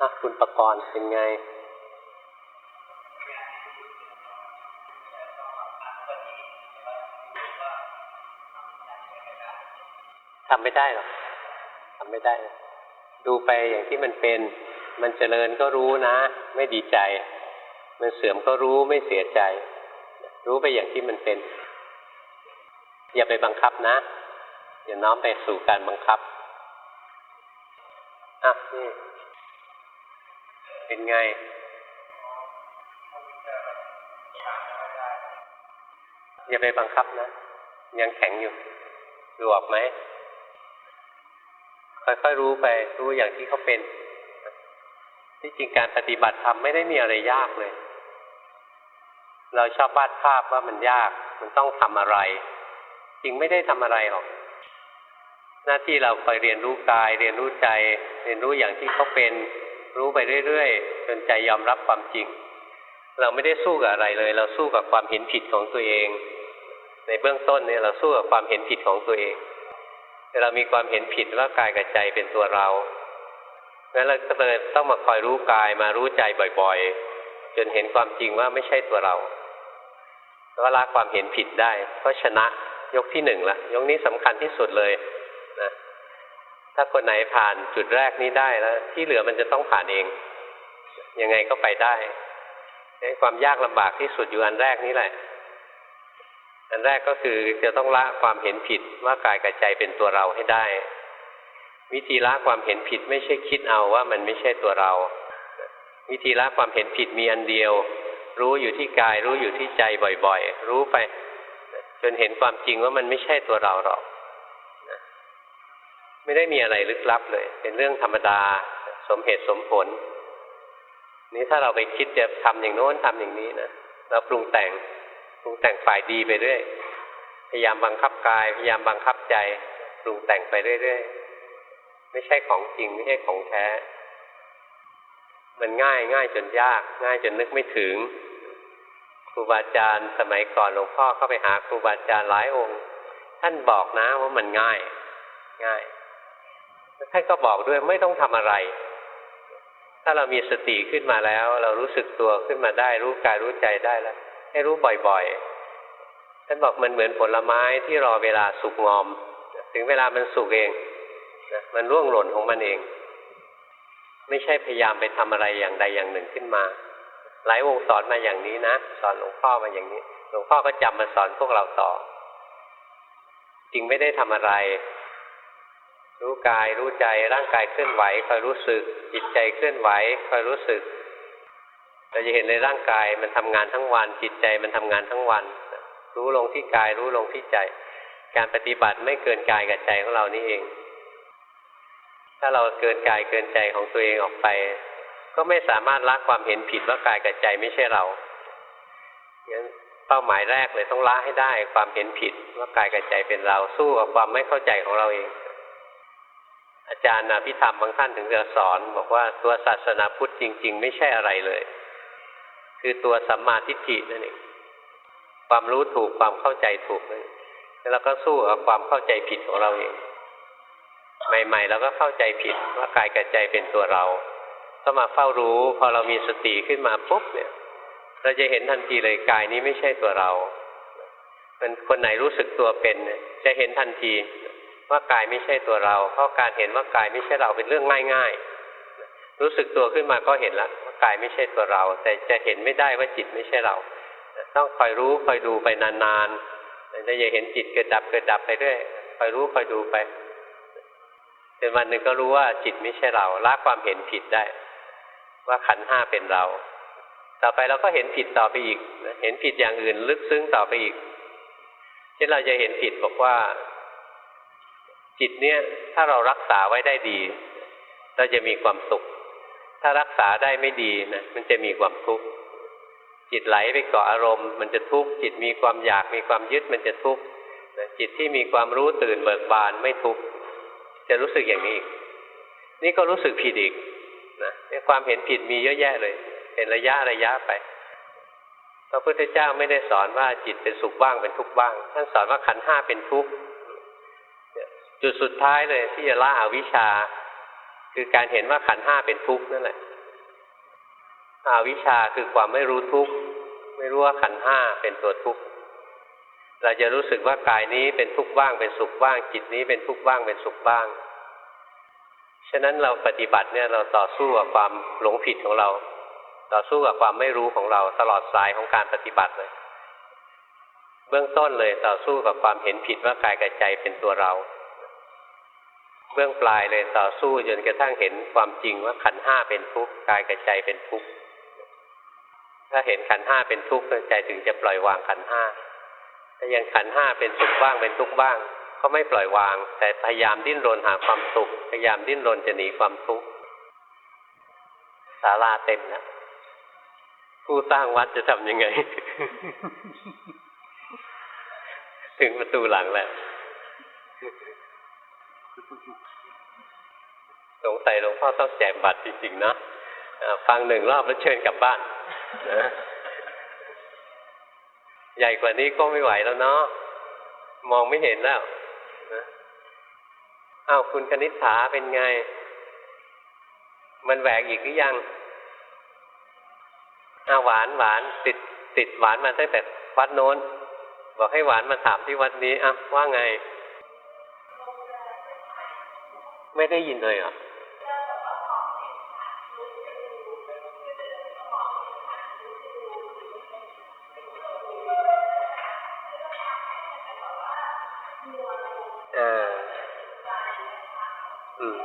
นะคุณประกรณ์เป็นไง ทำไม่ได้หรอกทำไม่ได้ ดูไปอย่างที่มันเป็น มันเจริญก็รู้นะ ไม่ดีใจ มันเสื่อมก็รู้ไม่เสียใจ รู้ไปอย่างที่มันเป็น อย่าไปบังคับนะ อย่าน้อมไปสู่การบังคับอะนี่ เป็นไง อย่าไปบังคับนะ ยังแข็งอยู่ดูออกไหม ค่อยๆรู้ไป รู้อย่างที่เขาเป็นที่จริงการปฏิบัติธรรมไม่ได้มีอะไรยากเลย เราชอบวาดภาพว่ามันยาก มันต้องทำอะไร จริงไม่ได้ทำอะไรหรอก หน้าที่เราคอยเรียนรู้กาย เรียนรู้ใจ เรียนรู้อย่างที่เขาเป็น รู้ไปเรื่อยๆจนใจยอมรับความจริง เราไม่ได้สู้กับอะไรเลย เราสู้กับความเห็นผิดของตัวเอง ในเบื้องต้นเนี่ยเราสู้กับความเห็นผิดของตัวเองเรามีความเห็นผิดว่ากายกับใจเป็นตัวเรางั้นเราก็เลยต้องมาคอยรู้กายมารู้ใจบ่อยๆ จนเห็นความจริงว่าไม่ใช่ตัวเราก็ละความเห็นผิดได้ ก็ชนะยกที่หนึ่งละยกนี้สำคัญที่สุดเลย ถ้าคนไหนผ่านจุดแรกนี้ได้แล้ว ที่เหลือมันจะต้องผ่านเอง ยังไงก็ไปได้ความยากลำบากที่สุดอยู่อันแรกนี้แหละ อันแรกก็คือจะต้องละความเห็นผิดว่ากายกับใจเป็นตัวเราให้ได้ วิธีละความเห็นผิดไม่ใช่คิดเอาว่ามันไม่ใช่ตัวเรา วิธีละความเห็นผิดมีอันเดียว รู้อยู่ที่กาย รู้อยู่ที่ใจบ่อยๆ รู้ไป จนเห็นความจริงว่ามันไม่ใช่ตัวเราหรอก ไม่ได้มีอะไรลึกลับเลย เป็นเรื่องธรรมดา สมเหตุสมผล นี้ถ้าเราไปคิดจะทำอย่างโน้นทำอย่างนี้นะเราปรุงแต่งปรุงแต่งฝ่ายดีไปเรื่อยพยายามบังคับกาย พยายามบังคับใจปรุงแต่งไปเรื่อยๆไม่ใช่ของจริงไม่ใช่ของแท้ มันง่ายง่ายจนยาก ง่ายจนนึกไม่ถึง ครูบาอาจารย์สมัยก่อนหลวงพ่อเข้าไปหาครูบาอาจารย์หลายองค์ ท่านบอกนะว่ามันง่าย ง่าย ท่านก็บอกด้วยไม่ต้องทำอะไร ถ้าเรามีสติขึ้นมาแล้ว เรารู้สึกตัวขึ้นมาได้ รู้กายรู้ใจได้แล้ว ให้รู้บ่อยๆท่านบอกมันเหมือนผลไม้ที่รอเวลาสุกงอม ถึงเวลามันสุกเองนะมันร่วงหล่นของมันเอง ไม่ใช่พยายามไปทำอะไรอย่างใดอย่างหนึ่งขึ้นมา หลายวงสอนมาอย่างนี้นะสอนหลวงพ่อมาอย่างนี้ หลวงพ่อก็จำมาสอนพวกเราต่อ จริงไม่ได้ทำอะไร รู้กายรู้ใจร่างกายเคลื่อนไหวคอยรู้สึก จิตใจเคลื่อนไหวคอยรู้สึกเราจะเห็นในร่างกายมันทำงานทั้งวัน จิตใจมันทำงานทั้งวัน รู้ลงที่กายรู้ลงที่ใจ การปฏิบัติไม่เกินกายกับใจของเรานี่เอง ถ้าเราเกินกายเกินใจของตัวเองออกไป ก็ไม่สามารถละความเห็นผิดว่ากายกับใจไม่ใช่เรางั้นเป้าหมายแรกเลยต้องละให้ได้ความเห็นผิดว่ากายกับใจเป็นเราสู้กับความไม่เข้าใจของเราเอง อาจารย์นะพิธรรมบางท่านถึงจะสอน บอกว่าตัวศาสนาพุทธจริง ๆ ไม่ใช่อะไรเลย คือตัวสัมมาทิฏฐินั่นเองความรู้ถูกความเข้าใจถูกนั่นแล้วเราก็สู้กับความเข้าใจผิดของเราเองใหม่ๆเราก็เข้าใจผิดว่ากายกับใจเป็นตัวเราก็มาเฝ้ารู้พอเรามีสติขึ้นมาปุ๊บเนี่ย เราจะเห็นทันทีเลยกายนี้ไม่ใช่ตัวเรามันคนไหนรู้สึกตัวเป็นเนี่ยจะเห็นทันที ว่ากายไม่ใช่ตัวเรา เพราะการเห็นว่ากายไม่ใช่เราเป็นเรื่องง่าย ๆ รู้สึกตัวขึ้นมาก็เห็นแล้วว่ากายไม่ใช่ตัวเรา แต่จะเห็นไม่ได้ว่าจิตไม่ใช่เรา ต้องคอยรู้คอยดูไปนานๆจะอย่าเห็นจิตเกิดดับเกิดดับไปเรื่อยคอยรู้คอยดูไปจนวันหนึ่งก็รู้ว่าจิตไม่ใช่เราละความเห็นผิดได้ ว่าขันห้าเป็นเรา ต่อไปเราก็เห็นผิดต่อไปอีก เห็นผิดอย่างอื่นลึกซึ้งต่อไปอีกเช่นเราจะเห็นผิดบอกว่า จิตเนี่ยถ้าเรารักษาไว้ได้ดี เราจะมีความสุข ถ้ารักษาได้ไม่ดีนะมันจะมีความทุกข์จิตไหลไปเกาะอารมณ์ มันจะทุกข์จิตมีความอยากมีความยึดมันจะทุกข์จิตที่มีความรู้ตื่นเบิกบานไม่ทุกข์จะรู้สึกอย่างนี้อีกนี่ก็รู้สึกผิดอีกนะความเห็นผิดมีเยอะแยะเลย เป็นระยะระยะไปพระพุทธเจ้าไม่ได้สอนว่าจิตเป็นสุขบ้างเป็นทุกข์บ้าง ท่านสอนว่าขันห้าเป็นทุกข์ จุดสุดท้ายเลยที่จะละอวิชชา คือการเห็นว่าขันห้าเป็นทุกข์นั่นแหละอวิชชาคือความไม่รู้ทุกข์ไม่รู้ว่าขันห้าเป็นตัวทุกข์เราจะรู้สึกว่ากายนี้เป็นทุกข์บ้างเป็นสุขบ้าง จิตนี้เป็นทุกข์บ้างเป็นสุขบ้าง ฉะนั้นเราปฏิบัติเนี่ยเราต่อสู้กับความหลงผิดของเรา ต่อสู้กับความไม่รู้ของเราตลอดสายของการปฏิบัติเลย เบื้องต้นเลยต่อสู้กับความเห็นผิดว่ากายกับใจเป็นตัวเรา เบื้องปลายเลยต่อสู้จนกระทั่งเห็นความจริงว่าขันห้าเป็นทุกข์กายกับใจเป็นทุกข์ถ้าเห็นขันห้าเป็นทุกข์ใจถึงจะปล่อยวางขันห้าถ้ายังขันห้าเป็นสุขบ้างเป็นทุกข์บ้าง ก็ไม่ปล่อยวาง แต่พยายามดิ้นรนหาความสุข พยายามดิ้นรนจะหนีความทุกข์ศาลาเต็มแล้วผู้สร้างวัดจะทำยังไง ถึงประตูหลังแล้ว สงสัยหลวงพ่อต้องแจกบัตรจริงๆนะฟังหนึ่งรอบแล้วเชิญกลับบ้านนะใหญ่กว่านี้ก็ไม่ไหวแล้วเนาะมองไม่เห็นแล้วนะอ้าวคุณคณิษฐาเป็นไง มันแหวกอีกหรือยังอ้าหวานหวานติดติดหวานมาตั้งแต่วัดโน้น บอกให้หวานมาถามที่วัดนี้อะว่าไง ไม่ได้ยินเลยเหรอเอออืม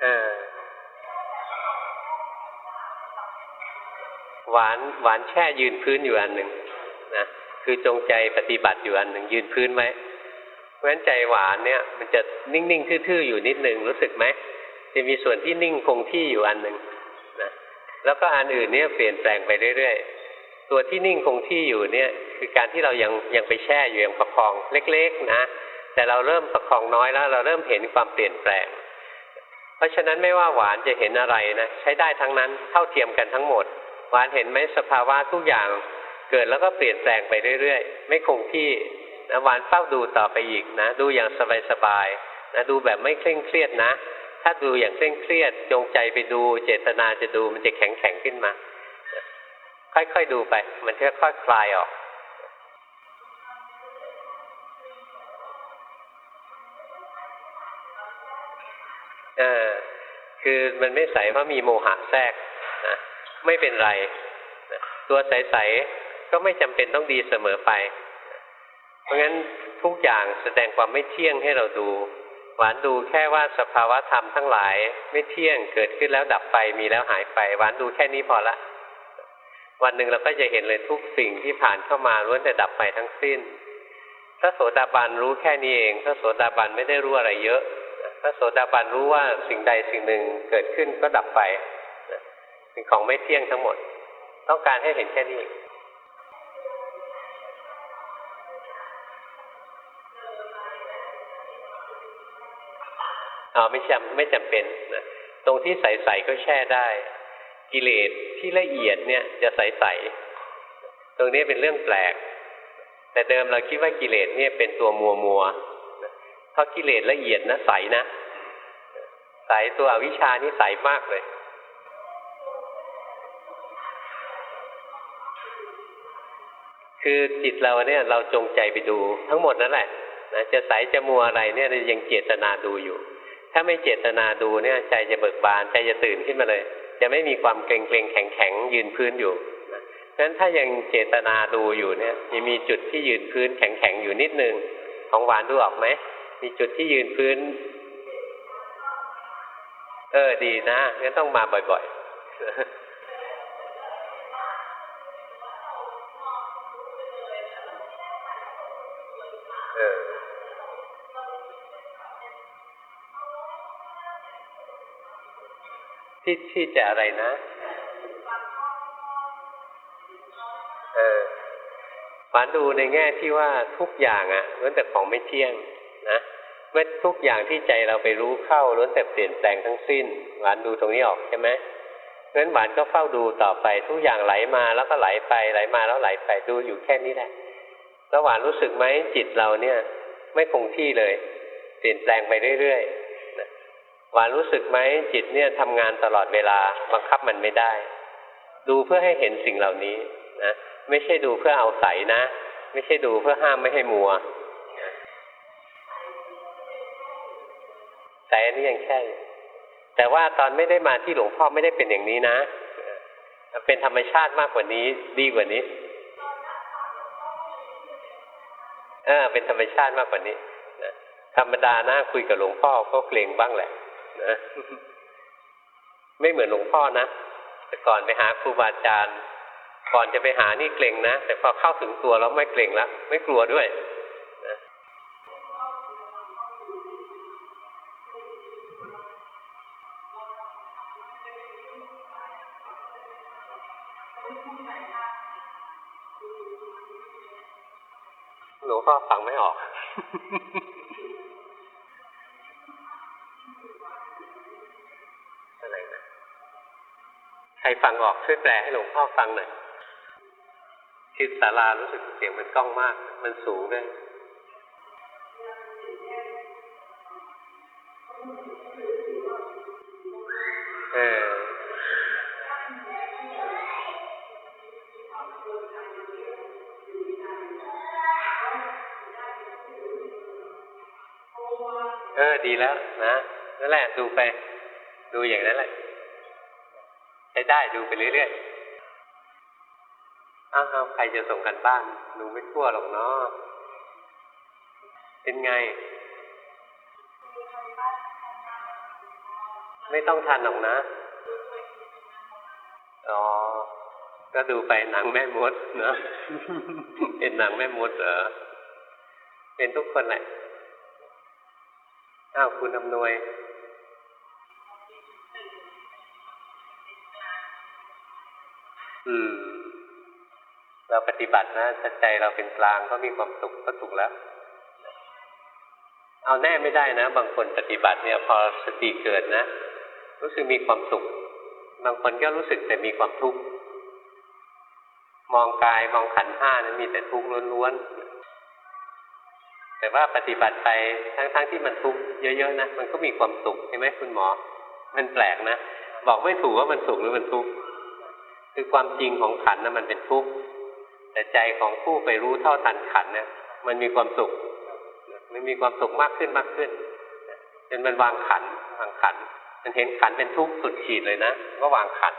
เออหวานหวานแช่ยืนพื้นอยู่อันหนึ่งนะคือจงใจปฏิบัติอยู่อันหนึ่งยืนพื้นไว้ ราะฉะนั้นใจหวานเนี่ย มันจะนิ่งๆทื่อๆอยู่นิดหนึ่งรู้สึกไหมจะมีส่วนที่นิ่งคงที่อยู่อันหนึ่งนะแล้วก็อันอื่นเนี่ยเปลี่ยนแปลงไปเรื่อยๆตัวที่นิ่งคงที่อยู่เนี่ย คือการที่เรายังยังไปแช่อยู่ยังประคองเล็ก ๆ นะแต่เราเริ่มประคองน้อยแล้ว เราเริ่มเห็นความเปลี่ยนแปลง เพราะฉะนั้นไม่ว่าหวานจะเห็นอะไรนะใช้ได้ทั้งนั้นเท่าเทียมกันทั้งหมด หวานเห็นไหมสภาวะทุกอย่างเกิดแล้วก็เปลี่ยนแปลงไปเรื่อยๆ ไม่คงที่ นะหวานเฝ้าดูต่อไปอีกนะ ดูอย่างสบายๆนะดูแบบไม่เคร่งเครียดนะ ถ้าดูอย่างเคร่งเครียด จงใจไปดูเจตนาจะดูมันจะแข็งแข็งขึ้นมา ค่อยๆดูไป มันจะค่อยๆคลายออกเออคือมันไม่ใสเพราะมีโมหะแทรกนะไม่เป็นไรนะตัวใสๆก็ไม่จำเป็นต้องดีเสมอไป เพราะงั้นทุกอย่างแสดงความไม่เที่ยงให้เราดู หวานดูแค่ว่าสภาวะธรรมทั้งหลาย ไม่เที่ยงเกิดขึ้นแล้วดับไปมีแล้วหายไป หวานดูแค่นี้พอละ วันหนึ่งเราก็จะเห็นเลยทุกสิ่งที่ผ่านเข้ามาล้วนแต่ดับไปทั้งสิ้นพระโสดาบันรู้แค่นี้เองพระโสดาบันไม่ได้รู้อะไรเยอะพระโสดาบันรู้ว่าสิ่งใดสิ่งหนึ่งเกิดขึ้นก็ดับไปเป็นของไม่เที่ยงทั้งหมด ต้องการให้เห็นแค่นี้ อ๋อไม่จำไม่จำเป็นนะตรงที่ใสๆก็แช่ได้ กิเลสที่ละเอียดเนี่ยจะใสๆตรงนี้เป็นเรื่องแปลก แต่เดิมเราคิดว่ากิเลสเนี่ยเป็นตัวมัวมัวเพราะกิเลสละเอียดนะใสนะใสตัวอวิชานี่ใสมากเลยคือจิตเราเนี่ยเราจงใจไปดูทั้งหมดนั่นแหละนะจะใสจะมัวอะไรเนี่ยยังเจตนาดูอยู่ ถ้าไม่เจตนาดูเนี่ย ใจจะเบิกบานใจจะตื่นขึ้นมาเลย จะไม่มีความเกรงเกรงแข็งแข็งยืนพื้นอยู่นะนั้นถ้ายังเจตนาดูอยู่เนี่ยยังมีจุดที่ยืนพื้นแข็งแข็งอยู่นิดนึง ของหวานดูออกไหมมีจุดที่ยืนพื้น เออดีนะงั้นต้องมาบ่อยๆ ที่ที่จะอะไรนะเออฝานดูในแง่ที่ว่าทุกอย่างอะ่ะล้วนแต่ของไม่เที่ยงนะเมื่อทุกอย่างที่ใจเราไปรู้เข้าล้วนแต่เปลี่ยนแปลงทั้งสิ้นหวานดูตรงนี้ออกใช่ไหมเพราะฉั้นหวานก็เฝ้าดูต่อไปทุกอย่างไหลมาแล้วก็ไหลไปไหลมาแล้วไหลไปดูอยู่แค่นี้แหละแล้วหวานรู้สึกไหมจิตเราเนี่ย ไม่คงที่เลย เปลี่ยนแปลงไปเรื่อย ๆนะวานรู้สึกไหมจิตเนี่ยทำงานตลอดเวลาบังคับมันไม่ได้ ดูเพื่อให้เห็นสิ่งเหล่านี้นะไม่ใช่ดูเพื่อเอาใสนะ ไม่ใช่ดูเพื่อห้ามไม่ให้มัวแต่อันนี้ยังแค่แต่ว่าตอนไม่ได้มาที่หลวงพ่อไม่ได้เป็นอย่างนี้นะเป็นธรรมชาติมากกว่านี้ ดีกว่านี้เออเป็นธรรมชาติมากกว่านี้นะธรรมดานะคุยกับหลวงพ่อก็เกรงบ้างแหละ นะไม่เหมือนหลวงพ่อนะแต่ก่อนไปหาครูบาอาจารย์ ก่อนจะไปหานี่เกรงนะ แต่พอเข้าถึงตัวแล้วไม่เกรงแล้วไม่กลัวด้วยนะหลวงพ่อฟังไม่ออก รฟังออกช่วยแปลให้หลวงพ่อฟังหน่อยที่ศาลารู้สึกเสียงมันกล้องมาก มันสูงด้วยเออเออดีแล้วนะนั่นแหละดูไป ดูอย่างนั้นแหละ ช้ได้ดูไปเรื่อยๆ อ้าวใครจะส่งกันบ้านหนูไม่กลัวหรอกเนาะเป็นไง ไม่ต้องทันหรอกนะ อ๋อ ก็ดูไปหนังแม่มดเนาะเป็นหนังแม่มดเหรอ เป็นทุกคนแหละ อ้าวคุณอำนวย อืม เราปฏิบัตินะถ้าใจเราเป็นกลางก็มีความสุขก็ถูกแล้ว เอาแน่ไม่ได้นะ บางคนปฏิบัติเนี่ย พอสติเกิดนะ รู้สึกมีความสุข บางคนก็รู้สึกแต่มีความทุกข์ มองกายมองขันห้านะมีแต่ทุกข์ล้วนๆ แต่ว่าปฏิบัติไปทั้งๆทที่มันทุกข์เยอะๆนะ มันก็มีความสุขใช่ไหมคุณหมอ มันแปลกนะ บอกไม่ถูกว่ามันสุขหรือมันทุกข์ คือความจริงของขันนะมันเป็นทุกข์แต่ใจของผู้ไปรู้เท่าทันขันเนี่ยมันมีความสุข มันมีความสุขมากขึ้นมากขึ้นจนมันวางขันวางขัน มันเห็นขันเป็นทุกข์สุดขีดเลยนะก็วางขัน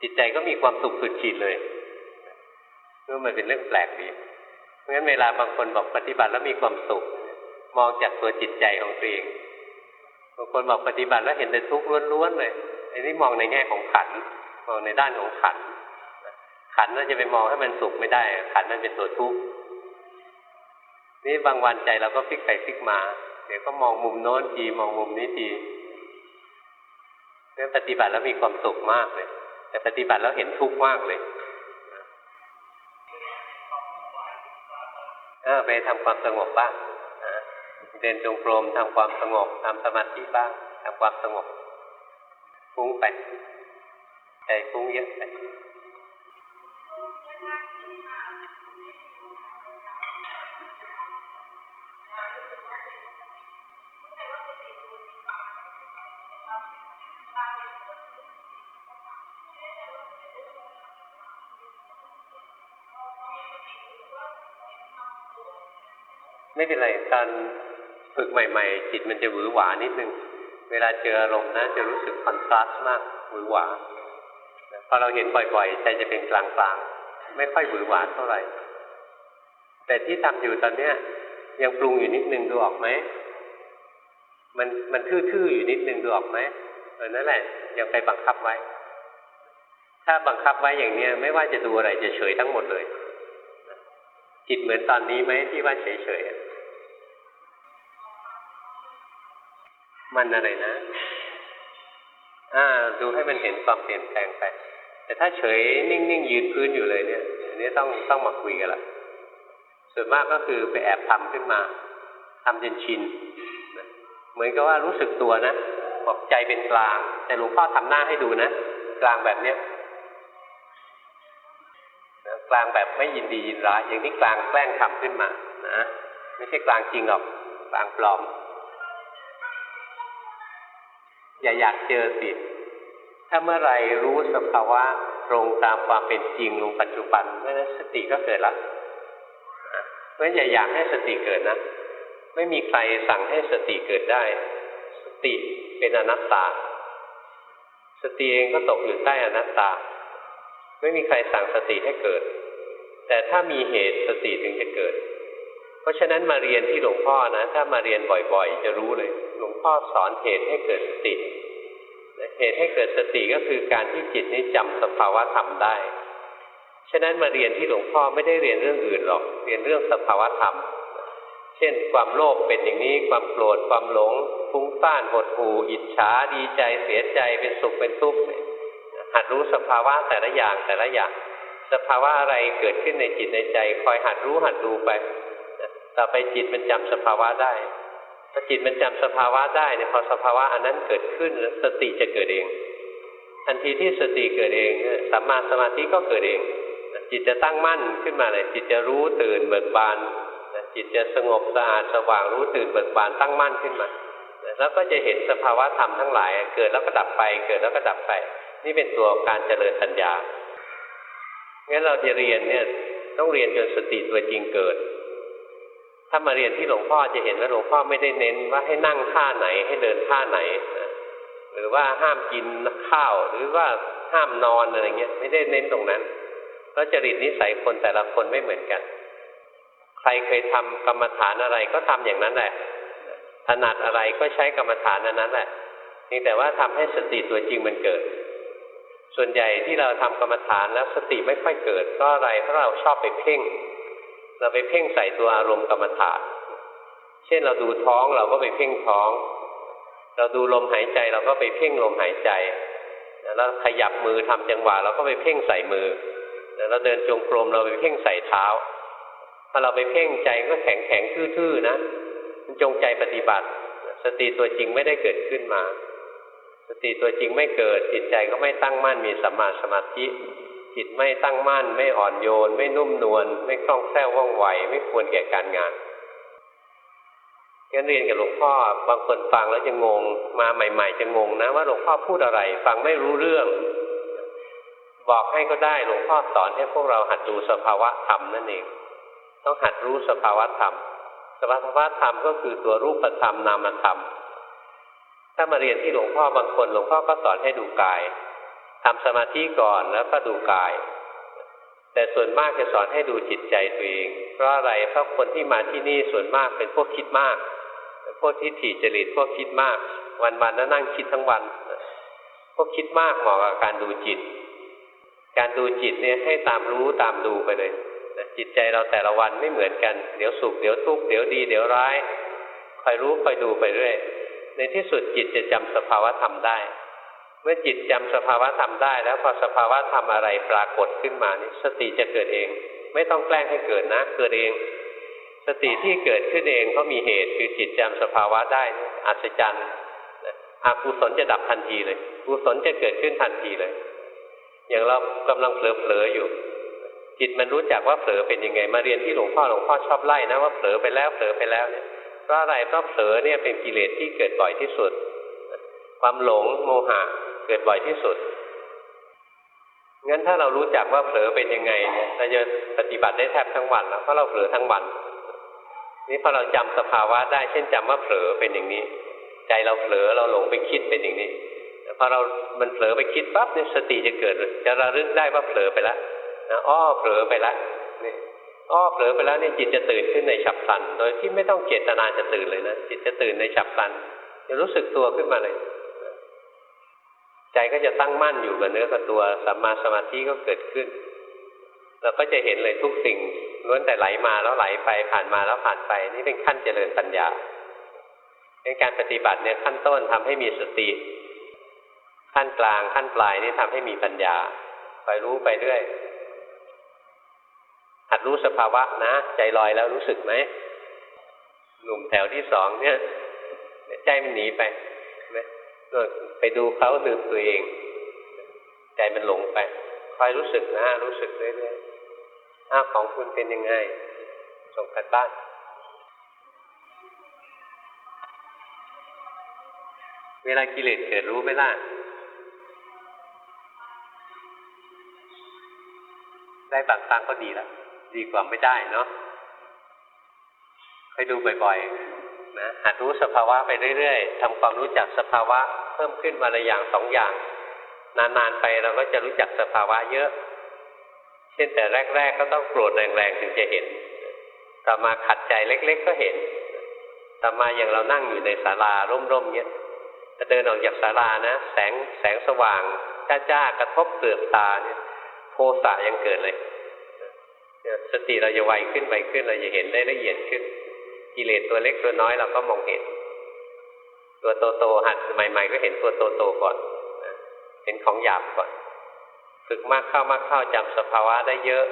จิตใจก็มีความสุขสุดขีดเลยเมื่อมันเป็นเรื่องแปลกดีเพราะงั้นเวลาบางคนบอกปฏิบัติแล้วมีความสุข มองจากตัวจิตใจของตัวเองบางคนบอกปฏิบัติแล้วเห็นแต่ทุกข์ล้วนๆเลยอันนี้มองในแง่ของขัน มองในด้านของขัน ขันนั่นจะไปมองให้มันสุขไม่ได้ ขันนั่นเป็นตัวทุกข์นี่บางวันใจเราก็พลิกไปพลิกมา เดี๋ยวก็มองมุมโน้นทีมองมุมนี้ทีเนี่ยปฏิบัติแล้วมีความสุขมากเลย แต่ปฏิบัติแล้วเห็นทุกข์มากเลยเออไปทำความสงบบ้างเดินจงกรมทำความสงบทำสมาธิบ้างทำความสงบฟุ้งไป ใจฟุ้งเยอะไปไม่เป็นไรการฝึกใหม่ๆ จิตมันจะหวือหวานิดนึง เวลาเจออารมณ์นะ จะรู้สึกคอนทราสต์มากหวือหวา พอเราเห็นบ่อยๆใจจะเป็นกลางๆ ไม่ค่อยหวือหวาเท่าไหร่ แต่ที่ทำอยู่ตอนเนี้ย ยังปรุงอยู่นิดนึงดูออกไหมมันมันทื่อๆอยู่นิดนึงดูออกไหมเออนั่นแหละยังไปบังคับไว้ ถ้าบังคับไว้อย่างเนี้ยไม่ว่าจะดูอะไรจะเฉยทั้งหมดเลย จิตเหมือนตอนนี้ไหมที่ว่าเฉยๆมันอะไรนะอ่าดูให้มันเห็นความเปลี่ยนแปลงไป แต่ถ้าเฉยนิ่งๆยืนพื้นอยู่เลยเนี่ยอันนี้ต้องต้องมาคุยกันละส่วนมากก็คือไปแอบทำขึ้นมาทำจนชินเหมือนกับว่ารู้สึกตัวนะบอกใจเป็นกลาง แต่หลวงพ่อทำหน้าให้ดูนะกลางแบบเนี้ยนะกลางแบบไม่ยินดียินร้ายอย่างนี้กลางแกล้งทำขึ้นมานะไม่ใช่กลางจริงหรอกกลางปลอม อย่าอยากเจอสิ ถ้าเมื่อไรรู้สภาวะตรงตามความเป็นจริงลงปัจจุบันเมื่อนั้นสติก็เกิดละเพราะฉะนั้นอย่าอยากให้สติเกิดนะ ไม่มีใครสั่งให้สติเกิดได้ สติเป็นอนัตตา สติเองก็ตกอยู่ใต้อนัตตา ไม่มีใครสั่งสติให้เกิด แต่ถ้ามีเหตุสติถึงจะเกิด เพราะฉะนั้นมาเรียนที่หลวงพ่อนะ ถ้ามาเรียนบ่อยๆ จะรู้เลย หลวงพ่อสอนเหตุให้เกิดสติ เหตุให้เกิดสติก็คือการที่จิตนี้จำสภาวะธรรมได้ ฉะนั้นมาเรียนที่หลวงพ่อไม่ได้เรียนเรื่องอื่นหรอก เรียนเรื่องสภาวะธรรม เช่น ความโลภเป็นอย่างนี้ ความโกรธ ความหลง ฟุ้งซ่าน หดหู่ อิจฉา ดีใจ เสียใจ เป็นสุข เป็นทุกข์หัดรู้สภาวะแต่ละอย่างแต่ละอย่าง สภาวะอะไรเกิดขึ้นในจิตในใจ คอยหัดรู้หัดดูไป ต่อไปจิตมันจำสภาวะได้ พอจิตมันจำสภาวะได้เนี่ยพอสภาวะอันนั้นเกิดขึ้นสติจะเกิดเอง ทันทีที่สติเกิดเองสัมมาสมาธิก็เกิดเอง จิตจะตั้งมั่นขึ้นมาเลยจิตจะรู้ตื่นเบิกบานจิตจะสงบสะอาดสว่างรู้ตื่นเบิกบานตั้งมั่นขึ้นมาแล้วก็จะเห็นสภาวะธรรมทั้งหลาย เกิดแล้วก็ดับไป เกิดแล้วก็ดับไป นี่เป็นตัวการเจริญปัญญางั้นเราจะเรียนเนี่ยต้องเรียนจนสติตัวจริงเกิด ถ้ามาเรียนที่หลวงพ่อจะเห็นว่าหลวงพ่อไม่ได้เน้นว่าให้นั่งท่าไหนให้เดินท่าไหนนะหรือว่าห้ามกินข้าว หรือว่าห้ามนอนอะไรเงี้ยไม่ได้เน้นตรงนั้น เพราะจริตนิสัยคนแต่ละคนไม่เหมือนกัน ใครเคยทำกรรมฐานอะไรก็ทำอย่างนั้นแหละถนัดอะไรก็ใช้กรรมฐานนั้นแหละเพียงแต่ว่าทำให้สติตัวจริงมันเกิด ส่วนใหญ่ที่เราทำกรรมฐานแล้วสติไม่ค่อยเกิดก็อะไรเพราะเราชอบไปเพ่ง เราไปเพ่งใส่ตัวอารมณ์กรรมฐาน เช่นเราดูท้องเราก็ไปเพ่งท้อง เราดูลมหายใจเราก็ไปเพ่งลมหายใจ แล้วขยับมือทำจังหวะเราก็ไปเพ่งใส่มือ แล้วเราเดินจงกรมเราไปเพ่งใส่เท้า ถ้าเราไปเพ่งใจก็แข็งแข็งทื่อๆนะมันจงใจปฏิบัติ สติตัวจริงไม่ได้เกิดขึ้นมา สติตัวจริงไม่เกิดจิตใจก็ไม่ตั้งมั่นมีสัมมาสมาธิ จิตไม่ตั้งมั่น ไม่อ่อนโยน ไม่นุ่มนวลไม่คล่องแคล่วว่องไว ไม่ควรแก่การงานงั้นเรียนกับหลวงพ่อบางคนฟังแล้วจะงง มาใหม่ ๆ จะงงนะว่าหลวงพ่อพูดอะไร ฟังไม่รู้เรื่อง บอกให้ก็ได้หลวงพ่อสอนให้พวกเราหัดดูสภาวะธรรมนั่นเอง ต้องหัดรู้สภาวะธรรม สภาวะธรรมก็คือตัวรูปธรรมนามธรรมถ้ามาเรียนที่หลวงพ่อบางคนหลวงพ่อก็สอนให้ดูกาย ทำสมาธิก่อนแล้วก็ดูกาย แต่ส่วนมากจะสอนให้ดูจิตใจตัวเอง เพราะอะไรเพราะคนที่มาที่นี่ส่วนมากเป็นพวกคิดมากพวกทิฏฐิจริตพวกคิดมาก วันๆนั่งคิดทั้งวัน พวกคิดมากเหมาะกับการดูจิต การดูจิตเนี่ยให้ตามรู้ตามดูไปเลยจิตใจเราแต่ละวันไม่เหมือนกัน เดี๋ยวสุขเดี๋ยวทุกข์เดี๋ยวดี เดี๋ยวร้ายคอยรู้คอยดูไปเรื่อยในที่สุดจิตจะจำสภาวะธรรมได้ เมื่อจิตจำสภาวะธรรมได้แล้วพอสภาวะธรรมอะไรปรากฏขึ้นมานี่สติจะเกิดเอง ไม่ต้องแกล้งให้เกิดนะ เกิดเอง สติที่เกิดขึ้นเองก็มีเหตุคือจิตจำสภาวะได้อัศจรรย์อากุศลจะดับทันทีเลยกุศลจะเกิดขึ้นทันทีเลย อย่างเรากำลังเผลอๆอยู่ จิตมันรู้จักว่าเผลอเป็นยังไง มาเรียนที่หลวงพ่อหลวงพ่อชอบไล่นะว่าเผลอไปแล้วเผลอไปแล้วเนี่ยเพราะอะไรเพราะเผลอเนี่ยเป็นกิเลสที่เกิดบ่อยที่สุด ความหลงโมหะ เกิดบ่อยที่สุด งั้นถ้าเรารู้จักว่าเผลอเป็นยังไงเนี่ยเราจะปฏิบัติได้แทบทั้งวันแล้วเพราะเราเผลอทั้งวัน นี่พอเราจำสภาวะได้ เช่นจำว่าเผลอเป็นอย่างนี้ ใจเราเผลอเราหลงไปคิดเป็นอย่างนี้พอเรา มันเผลอไปคิดปั๊บเนี่ยสติจะเกิด จะระลึกได้ว่าเผลอไปแล้วนะอ้อเผลอไปแล้วนี่อ้อเผลอไปแล้วเนี่ยจิตจะตื่นขึ้นในฉับพลัน โดยที่ไม่ต้องเจตนาจะตื่นเลยนะจิตจะตื่นในฉับพลันจะรู้สึกตัวขึ้นมาเลย ใจก็จะตั้งมั่นอยู่กับเนื้อกับตัวสัมมาสมาธิก็เกิดขึ้นเราก็จะเห็นเลยทุกสิ่งล้วนแต่ไหลมาแล้วไหลไปผ่านมาแล้วผ่านไป นี่เป็นขั้นเจริญปัญญาในการปฏิบัติเนี่ยขั้นต้นทำให้มีสติ ขั้นกลางขั้นปลายนี่ทำให้มีปัญญาคอยรู้ไปเรื่อยหัดรู้สภาวะนะ ใจลอยแล้วรู้สึกไหมหนุ่มแถวที่สองเนี่ย ใจมันหนีไป ไปดูเขาดูตัวเอง ใจมันหลงไป คอยรู้สึกนะรู้สึกเรื่อยๆอ้าของคุณเป็นยังไง ส่งกันบ้านเวลากิเลสเกิดรู้ไหมล่ะ ได้บางครั้งก็ดีแล้วดีกว่าไม่ได้เนาะให้ดูบ่อยๆ นะหัดรู้สภาวะไปเรื่อยๆทำความรู้จักสภาวะ เพิ่มขึ้นมาละอย่างสองอย่าง นานๆไปเราก็จะรู้จักสภาวะเยอะ เช่นแต่แรก ๆ ก็ต้องโกรธแรงๆถึงจะเห็นต่อมาขัดใจเล็ก ๆ ก็เห็นต่อมาอย่างเรานั่งอยู่ในศาลาร่มๆเนี้ยจะเดินออกจากศาลานะ แสงแสงสว่างจ้าๆกระทบเปลือกตาเนี่ยโทสะยังเกิดเลยสติเราจะไวขึ้นไวขึ้นเราจะเห็นได้ละเอียดขึ้น กิเลสตัวเล็กตัวน้อยเราก็มองเห็น ตัวโตๆหัดใหม่ๆ ก็เห็นตัวโตๆก่อนเห็นของหยาบก่อน ฝึกมากเข้ามากเข้าจำสภาวะได้เยอะ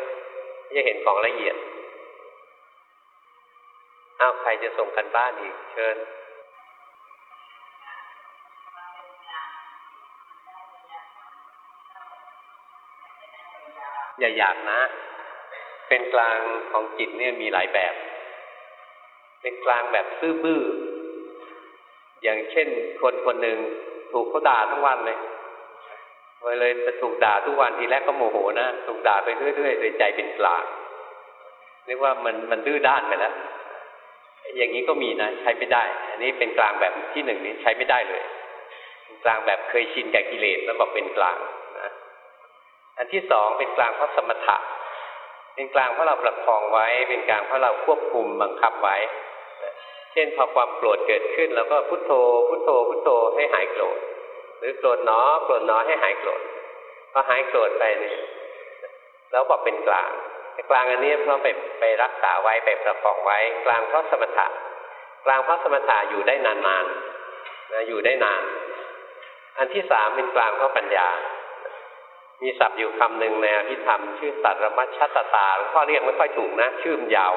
จะเห็นของละเอียดอ้าวใครจะส่งกันบ้านอีก เชิญอย่าอยากนะ เป็นกลางของจิตเนี่ยมีหลายแบบ เป็นกลางแบบซื่อบื้อ อย่างเช่นคนคนหนึ่งถูกเขาด่าทั้งวันเลยเลยจะถูกด่าทุกวันทีแรกก็โมโหนะถูกด่าไปเรื่อยๆโดยใจเป็นกลางเรียกว่ามันมันดื้อด้านไปแล้วอย่างนี้ก็มีนะใช้ไม่ได้ อันนี้เป็นกลางแบบที่หนึ่งนี้ใช้ไม่ได้เลย กลางแบบเคยชินกับกิเลสแล้วบอกเป็นกลางนะอันที่สองเป็นกลางเพราะสมถะเป็นกลางเพราะเราประคองไว้ เป็นกลางเพราะเราควบคุมบังคับไว้ เช่นพอความโกรธเกิดขึ้น แล้วก็พุโทโธ พุโทโธ พุโทโธให้หายโกรธ หรือโกรธหนอโกรธหนอให้หายโกรธพอหายโกรธไปเนี่ยแล้วบอกเป็นกลางกลางอันนี้เพราะไปไปรักษาไว้ไปประคองไว้ กลางเพราะสมถะ กลางเพราะสมถะอยู่ได้นานๆนะอยู่ได้นาน อันที่สามเป็นกลางเพราะปัญญา มีศัพท์อยู่คำหนึ่งในอภิธรรม ชื่อสัตรมัชชัตตาหลวงพ่อเรียกไม่ค่อยถูกนะ ชื่อมยาว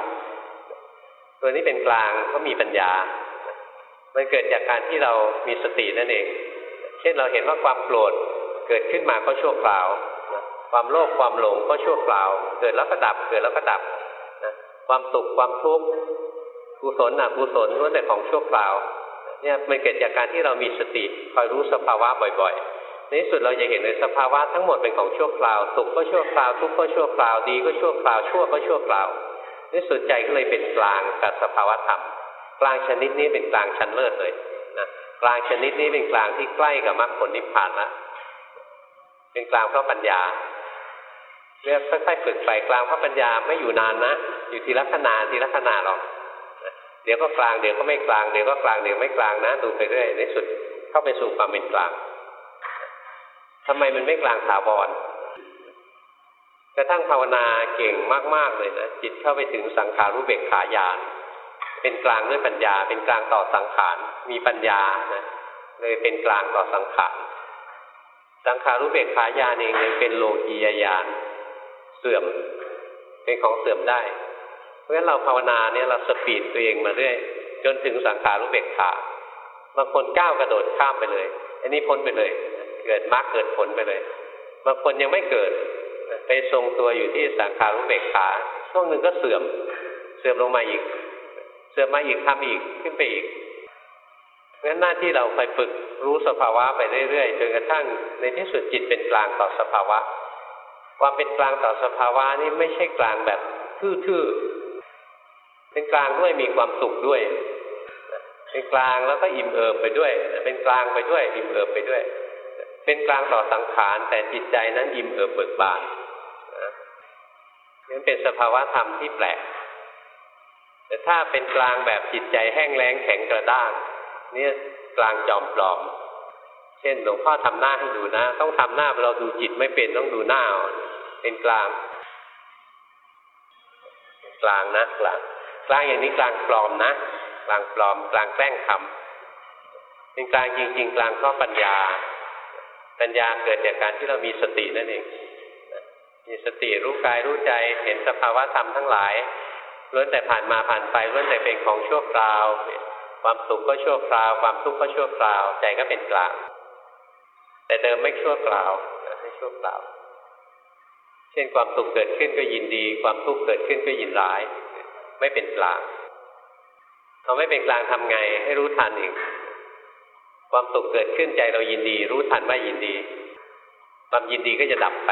ตัวนี้เป็นกลางเพราะมีปัญญา มันเกิดจากการที่เรามีสตินั่นเอง เช่นเราเห็นว่าความโกรธเกิดขึ้นมาก็ชั่วคราว ความโลภความหลงก็ชั่วคราว เกิดแล้วก็ดับ เกิดแล้วก็ดับนะความสุขความทุกข์กุศลอกุศลล้วนแต่ของชั่วคราว เนี่ยมันเกิดจากการที่เรามีสติคอยรู้สภาวะบ่อยๆ ในที่สุดเราจะเห็นเลยสภาวะทั้งหมดเป็นของชั่วคราว สุขก็ชั่วคราว ทุกข์ก็ชั่วคราว ดีก็ชั่วคราว ชั่วก็ชั่วคราวใน ที่สุดใจก็เลยเป็นกลางกับสภาวะธรรม กลางชนิดนี้เป็นกลางชั้นเลิศเลยนะกลางชนิดนี้เป็นกลางที่ใกล้กับมรรคผลนิพพานละเป็นกลางเพราะปัญญาเรียกค่อยๆฝึกไปกลางพระปัญญาไม่อยู่นานนะอยู่ทีละขณะทีละขณะหรอกเดี๋ยวก็กลางเดี๋ยวก็ไม่กลางเดี๋ยวก็กลางเดี๋ยวไม่กลางนะดูไปเรื่อยในสุดเข้าไปสู่ความเป็นกลางทำไมมันไม่กลางถาวร กระทั่งภาวนาเก่งมาก ๆ เลยนะจิตเข้าไปถึงสังขารุเบกขาญาณเป็นกลางด้วยปัญญา เป็นกลางต่อสังขารมีปัญญานะเลยเป็นกลางต่อสังขารสังขารุเบกขาญาณเองยังเป็นโลกียญาณสื่อมเป็นของเสื่อมได้ เพราะฉะนั้นเราภาวนาเนี่ยเราสปีดตัวเองมาเรื่อยจนถึงสังขารุเบกขาบางคนก้าวกระโดดข้ามไปเลย อันนี้พ้นไปเลย เกิดมรรคเกิดผลไปเลยบางคนยังไม่เกิด ไปทรงตัวอยู่ที่สังขารุเบกขาช่วงหนึ่งก็เสื่อม เสื่อมลงมาอีก เสื่อมมาอีกทำอีกขึ้นไปอีกเพราะฉะนั้นหน้าที่เราไปฝึกรู้สภาวะไปเรื่อยๆจนกระทั่งในที่สุดจิตเป็นกลางต่อสภาวะ ความเป็นกลางต่อสภาวะนี่ไม่ใช่กลางแบบทื่อๆเป็นกลางด้วยมีความสุขด้วย เป็นกลางแล้วก็อิ่มเอิบไปด้วย เป็นกลางไปด้วยอิ่มเอิบไปด้วย เป็นกลางต่อสังขารแต่จิตใจนั้นอิ่มเอิบเบิกบานนี่นเป็นสภาวะธรรมที่แปลก แต่ถ้าเป็นกลางแบบจิตใจแห้งแล้งแข็งกระด้างนี่กลางจอมปลอม เช่นหลวงพ่อทำหน้าให้ดูนะ ต้องทำหน้าเราดูจิตไม่เป็นต้องดูหน้า เป็นกลางกลางนะกลางกลางอย่างนี้กลางปลอมนะกลางปลอม กลางแกล้งทำเป็นกลางจริง ๆ กลางเพราะปัญญา ปัญญาเกิดจากการที่เรามีสตินั่นเองมีสติรู้กายรู้ใจเห็นสภาวะธรรมทั้งหลายล้วนแต่ผ่านมาผ่านไปล้วนแต่เป็นของชั่วคราว ความสุขก็ชั่วคราว ความทุกข์ก็ชั่วคราว ใจก็เป็นกลาง แต่เดิมไม่ชั่วคราวไม่ชั่วคราว เช่นความสุขเกิดขึ้นก็ยินดี ความทุกข์เกิดขึ้นก็ยินร้าย ไม่เป็นกลางเราไม่เป็นกลางทำไงให้รู้ทันอีก ความสุขเกิดขึ้นใจเรายินดี รู้ทันว่ายินดี ความยินดีก็จะดับไป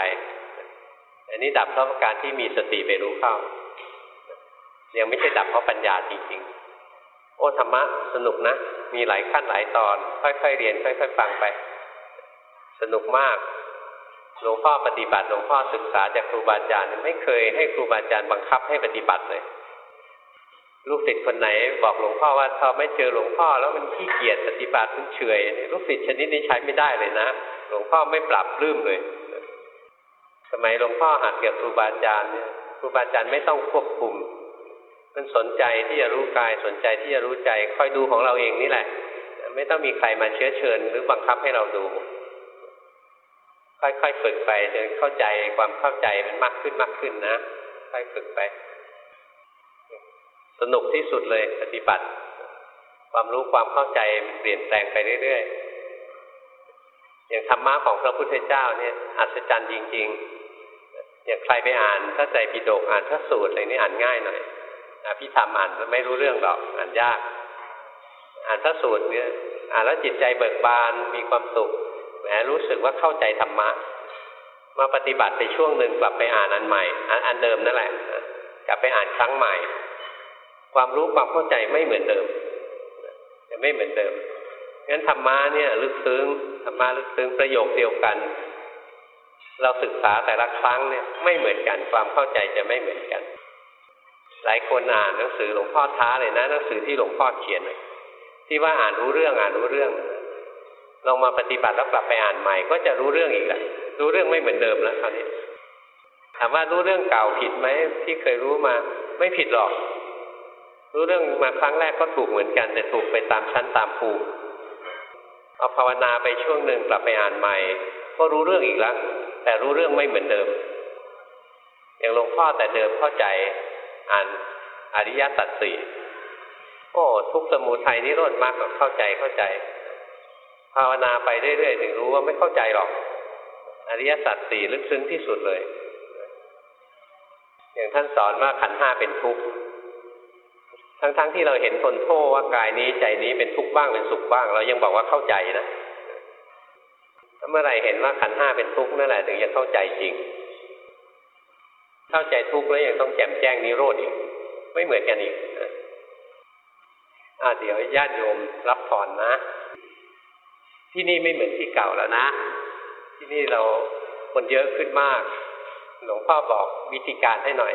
อันนี้ดับเพราะการที่มีสติไปรู้เข้า ยังไม่ใช่ดับเพราะปัญญาจริงๆ โอ้ธรรมะสนุกนะ มีหลายขั้นหลายตอน ค่อยๆเรียน ค่อย ๆ ฟังไป สนุกมากหลวงพ่อปฏิบัติหลวงพ่อศึกษาจากครูบาอาจารย์ไม่เคยให้ครูบาอาจารย์บังคับให้ปฏิบัติเลย ลูกศิษย์คนไหนบอกหลวงพ่อว่าถ้าไม่เจอหลวงพ่อแล้วมันขี้เกียจปฏิบัติมันเฉยลูกศิษย์ชนิดนี้ใช้ไม่ได้เลยนะหลวงพ่อไม่ปรับรื้มเลย สมัยหลวงพ่อหัดเกี่ยวครูบาอาจารย์เนี่ยครูบาอาจารย์ไม่ต้องควบคุม มันสนใจที่จะรู้กายสนใจที่จะรู้ใจคอยดูของเราเองนี่แหละ ไม่ต้องมีใครมาเชื้อเชิญ หรือบังคับให้เราดู ค่อยๆฝึกไปจนเข้าใจความเข้าใจมันมากขึ้นมากขึ้นนะค่อยฝึกไป สนุกที่สุดเลยปฏิบัติ ความรู้ความเข้าใจมันเปลี่ยนแปลงไปเรื่อยๆ อย่างธรรมะของพระพุทธเจ้าเนี่ยอัศจรรย์จริง ๆ อย่างใครไปอ่านถ้าใจปิฎกอ่านพระสูตรอะไรนี่อ่านง่ายหน่อยอภิธรรมอ่านไม่รู้เรื่องหรอกอ่านยาก อ่านพระสูตรเนี่ยอ่านแล้วจิตใจเบิกบานมีความสุขแหมรู้สึกว่าเข้าใจธรรมะมาปฏิบัติไปช่วงหนึ่งกลับไปอ่านอันใหม่อันเดิมนั่นแหละกลับไปอ่านครั้งใหม่ ความรู้ความเข้าใจไม่เหมือนเดิมจะไม่เหมือนเดิมงั้นธรรมะเนี่ย ลึกซึ้งธรรมะลึกซึ้งประโยคเดียวกัน เราศึกษาแต่ละครั้งเนี่ย ไม่เหมือนกันความเข้าใจจะไม่เหมือนกัน หลายคนอ่านหนังสือหลวงพ่อท้าเลยนะหนังสือที่หลวงพ่อเขียนที่ว่าอ่านรู้เรื่องอ่านรู้เรื่องลองมาปฏิบัติแล้วกลับไปอ่านใหม่ ก็จะรู้เรื่องอีกแหละรู้เรื่องไม่เหมือนเดิมแล้วคราวนี้ถามว่ารู้เรื่องเก่าผิดไหมที่เคยรู้มา ไม่ผิดหรอก รู้เรื่องมาครั้งแรกก็ถูกเหมือนกัน แต่ถูกไปตามชั้นตามภูมิเอาภาวนาไปช่วงหนึ่งกลับไปอ่านใหม่ ก็รู้เรื่องอีกแล้วแต่รู้เรื่องไม่เหมือนเดิม อย่างหลวงพ่อแต่เดิมเข้าใจอ่านอริยสัจสี่โอ้ทุกสมุทัยนิโรธมากกเข้าใจเข้าใจ ภาวนาไปเรื่อยๆถึงรู้ว่าไม่เข้าใจหรอก อริยสัจสี่ลึกซึ้งที่สุดเลย อย่างท่านสอนว่าขันห้าเป็นทุกข์ ทั้งๆทที่เราเห็นทนโทษว่ากายนี้ใจนี้เป็นทุกข์บ้างเป็นสุขบ้าง เรายังบอกว่าเข้าใจนะถ้าเมื่อไหร่เห็นว่าขันห้าเป็นทุกข์นั่นแหละถึงจะเข้าใจจริง เข้าใจทุกข์แล้วยังต้องแจ่มแจ้งนิโรธอีก ไม่เหมือนกันอีกอ่าเดี๋ยวญาติโยมรับพรนะ ที่นี่ไม่เหมือนที่เก่าแล้วนะ ที่นี่เราคนเยอะขึ้นมาก หลวงพ่อบอกวิธีการให้หน่อย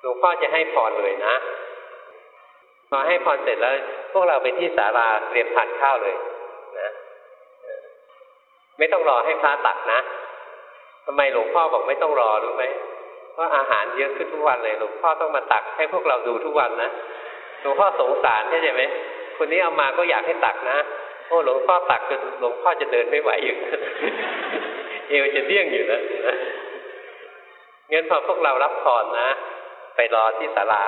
หลวงพ่อจะให้พรเลยนะ พอให้พรเสร็จแล้ว พวกเราไปที่ศาลาเตรียมทานข้าวเลยนะไม่ต้องรอให้พระตักนะทำไมหลวงพ่อบอกไม่ต้องรอรู้ไหมเพราะอาหารเยอะขึ้นทุกวันเลยหลวงพ่อต้องมาตักให้พวกเราดูทุกวันนะหลวงพ่อสงสารใช่ไหมคนนี้เอามาก็อยากให้ตักนะโอ้หลวงพ่อตักจนหลวงพ่อจะเดินไม่ไหวอยู่เอวจะเดี้ยงอยู่นะงั้นพอพวกเรารับพรนะ ไปรอที่ศาลา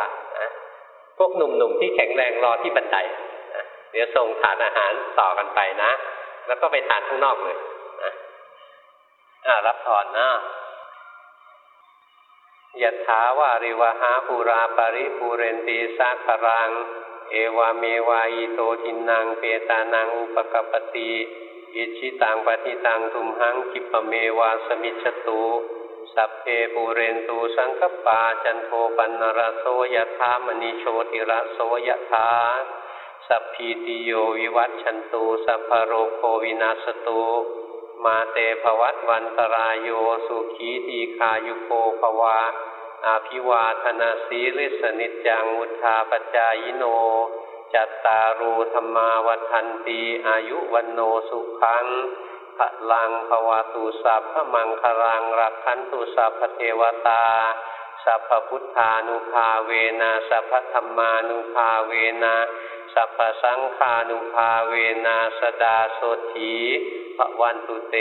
พวกหนุ่มๆที่แข็งแรงรอที่บันไดเดี๋ยวส่งทานอาหารต่อกันไปนะ แล้วก็ไปทานข้างนอกเลยนะรับพรนนะยะถาวาริวะหาปูรา ปะริปูเรนติ สาคะรัง เอวะเมวะ อิโตทินนังเปตานังอุปะกัปปะติอิจฉิตังปัตถิตัง ตุมหัง ขิปปะเมวะ สะมิชฌะตุ สัพเพปูเรนตุ สังกัปปาจันโทปัณณะระโสยะถา มะณิ โชติระโสยะถาสัพพีติโยวิวัชชันตุ สัพพะโรโควินัสสะตุมาเตภวัตวันตรายโยสุขีตีคายุโกภวา อาภิวาธนาสีลิสนิจังุทาปจายโน จัตตารูธรรมาวันตีอายุวันโนสุขัง พลังภวาตูสัพพมังคลังรักขันตุสัพพเทวตาสัพพพุทธานุภาเวนะสัพพธรรมานุภาเวนะสัพพสังฆานุภาเวนะสดาโสถีพระวันตุเต